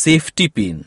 safety pin.